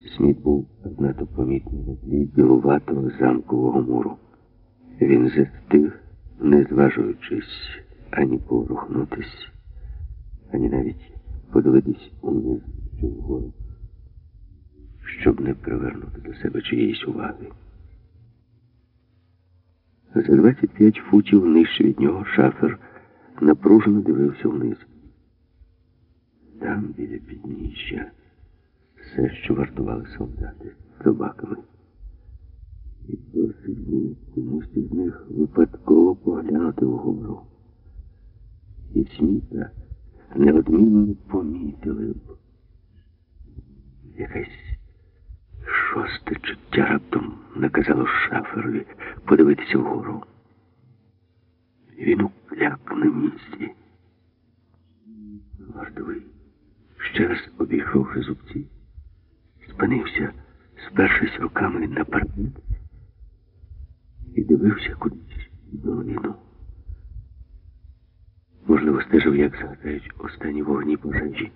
Сміт був надто помітний на тлі білуватого замкового муру. Він застиг, не зважуючись ані поворухнутись, ані навіть подивитись униз чи вгору, щоб не привернути до себе чиєїсь уваги. За 25 футів нижче від нього шафер напружено дивився вниз. Там, біля підніжжя, все, що вартували солдати собаками. І досить було комусь із них випадково поглянути вгору. І сміта неодмінно помітили б. Якесь шосте чуття раптом наказало шаферові подивитися вгору. Він укляк на місці. Вартовий, ще раз обійшовши зубці, спинився, спершись руками на паркет і дивився кудись в долину. Можливо, стежив, як згадають останні вогні пожежі.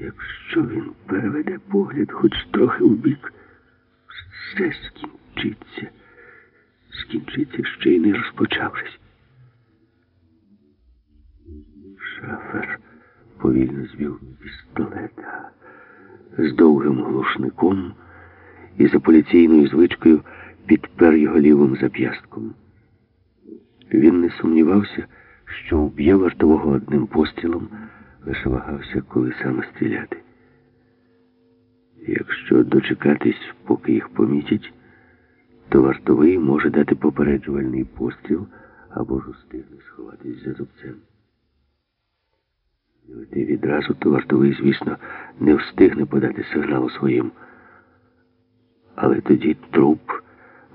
Якщо він переведе погляд хоч трохи вбік, все скінчиться. Скінчиться ще й не розпочавшись. Шафер повільно звів пістолета з довгим глушником і за поліційною звичкою підпер його лівим зап'ястком. Він не сумнівався, що вб'є вартового одним пострілом, лише вагався, коли саме стріляти. Якщо дочекатись, поки їх помітять, то вартовий може дати попереджувальний постріл або ж устигне сховатись за зубцем. І відразу, то вартовий, звісно, не встигне подати сигналу своїм. Але тоді труп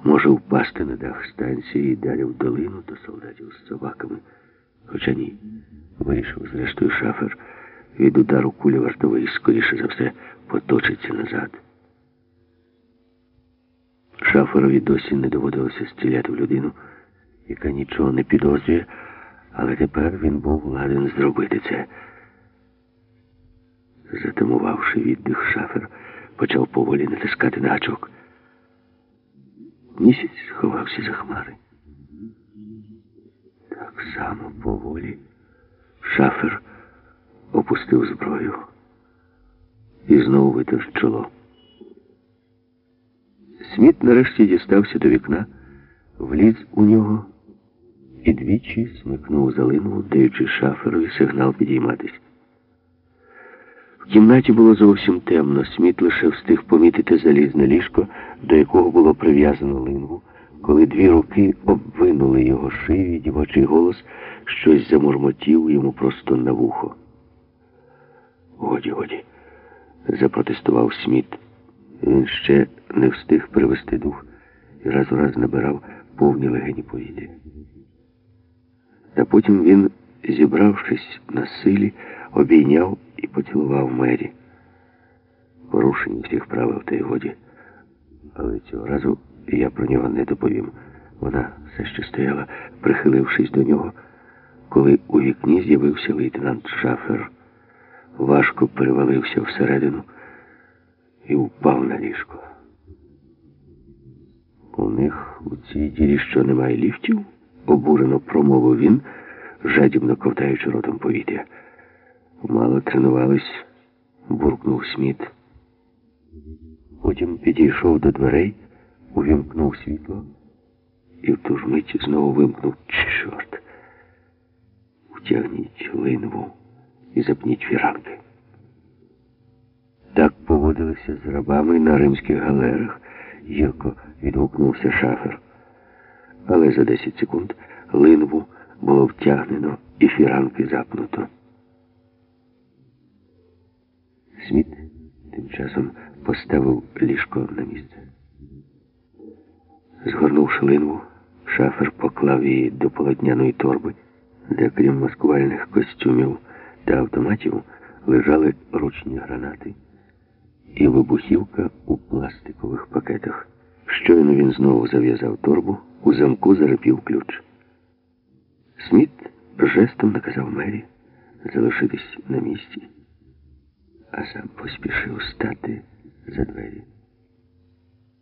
може впасти на дах станції і далі в долину до солдатів з собаками. Хоча ні, вирішив, зрештою, шафер від удару кулі вартовий, скоріше за все, поточиться назад. Шаферові досі не доводилося стріляти в людину, яка нічого не підозрює, але тепер він був ладен зробити це. Затамувавши віддих, шафер почав поволі натискати на гачок. Місяць сховався за хмари. Так само поволі шафер опустив зброю і знову витер чоло. Сміт нарешті дістався до вікна, вліз у нього і двічі смикнув залину, даючи шаферові сигнал підійматись. В кімнаті було зовсім темно. Сміт лише встиг помітити залізне ліжко, до якого було прив'язано лингу, коли дві руки обвинули його шию, і дівочий голос щось замурмотів йому просто на вухо. Годі, годі, запротестував Сміт. Він ще не встиг привести дух і раз у раз набирав повні легені повітря. Та потім він, зібравшись на силі, обійняв і поцілував мері. Порушення всіх правил та й годі. Але цього разу я про нього не доповім. Вона все ще стояла, прихилившись до нього, коли у вікні з'явився лейтенант Шафер, важко перевалився всередину і впав на ліжко. У них у цій ділі що немає ліфтів? обурено промовив він, жадібно ковтаючи ротом повітря. Мало тренувались, буркнув Сміт. Потім підійшов до дверей, увімкнув світло і в ту ж мить знову вимкнув чорт. Утягніть линву і запніть фіранки. Так поводилися з рабами на римських галерах, гірко відгукнувся шафер. Але за 10 секунд линву було втягнено і фіранки запнуто. Сміт тим часом поставив ліжко на місце. Згорнувши линву, шафер поклав її до полотняної торби, де, крім маскувальних костюмів та автоматів, лежали ручні гранати і вибухівка у пластикових пакетах. Щойно він знову зав'язав торбу, у замку зарипів ключ. Сміт жестом наказав Мері залишитись на місці, а сам поспішив стати за двері.